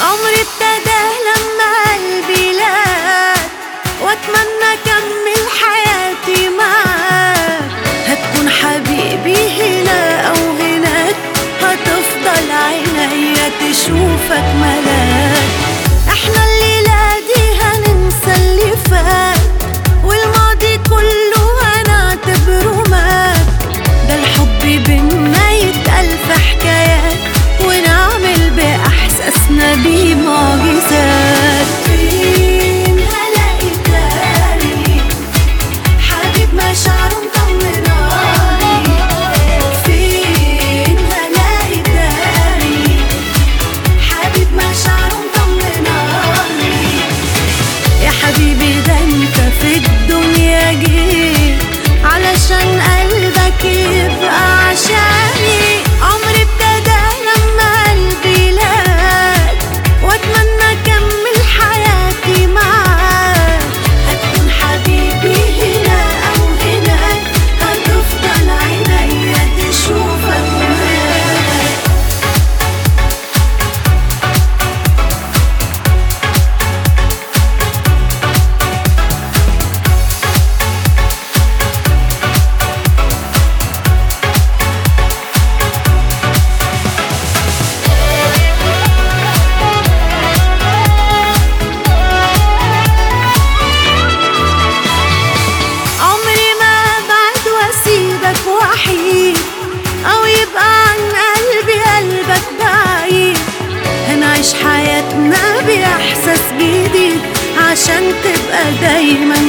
عمري ابتدى لما قلبي لات واتمنى اكمل حياتي معاك هتكون حبيبي هنا أو هناك هتفضل عينيا تشوفك ملاك إحنا الليلة دي هننسى اللي فات والماضي كله هنعتبره مات. ده الحب بيننا حبيب معجزه değmez